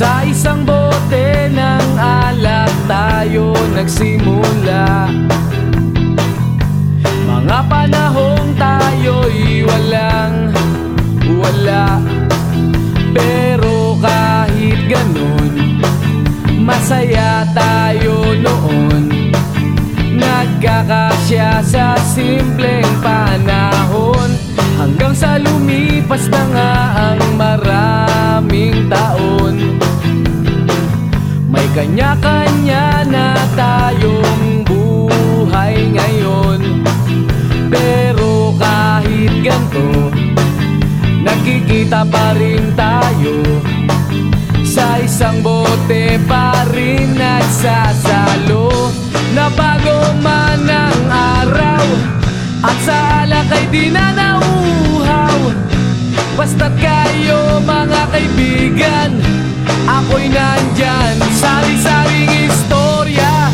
Sa isang bote ng alak tayo nagsimula. Mga panahong Masaya tayo noon. Nagkakasya sa simpleng panahon. Hanggang sa lumipas na nga ang maraming taon. May kanya-kanya na tayong buhay ngayon. Pero kahit ganito Nakikita pa rin tayo. Sa isang bote pa nagsasalo Nabago man ang araw. At sa alak ay di na nauhaw Basta't kayo mga kaibigan Ako'y nandyan. Sari-saring istorya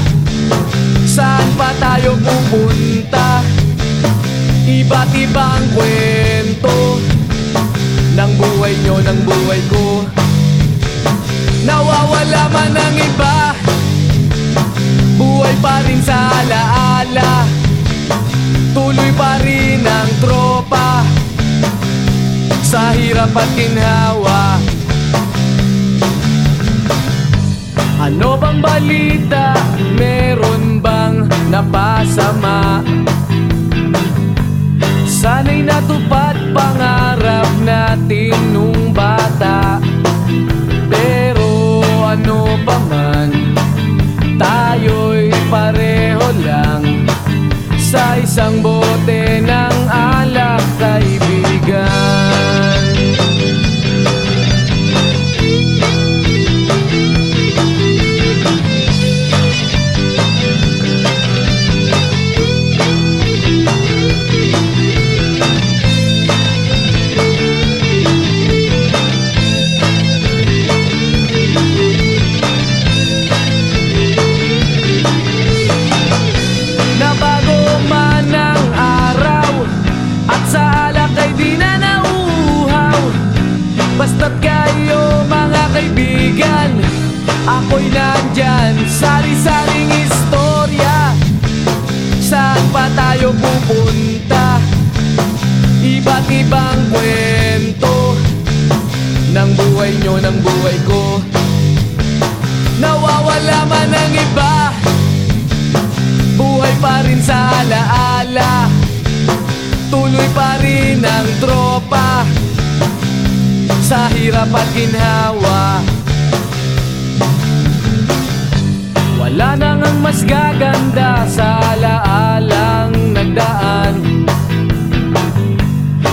Saan pa tayo pupunta? Iba't ibang kwento Ng buhay nyo, ng buhay ko. Nawawala man ang iba pa rin sa alaala Tuloy pa rin ang tropa Sa hirap at ginhawa Ano bang balita? Meron bang napasama? Sana'y natupad isang bote ng alak kaibigan kaibigan Ako'y nandyan. Sari-saring istorya Saan pa tayo pupunta? Iba't ibang kwento Ng buhay nyo, ng buhay ko. Nawawala man ang iba Buhay pa rin sa alaala. Tuloy pa rin ang tropa Sa hirap at ginhawa Wala nang ang mas gaganda sa alaalang nagdaan.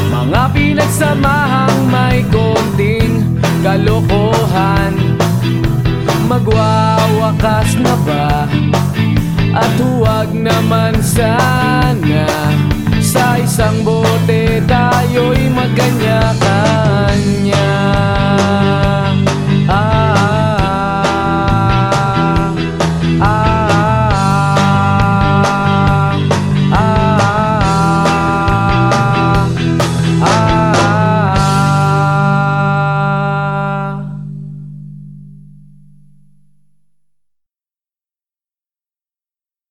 Mga pinagsamahang may konting kalokohan. Magwawakas na ba? At huwag naman sana. Sa isang bote tayo'y magkanya-kanya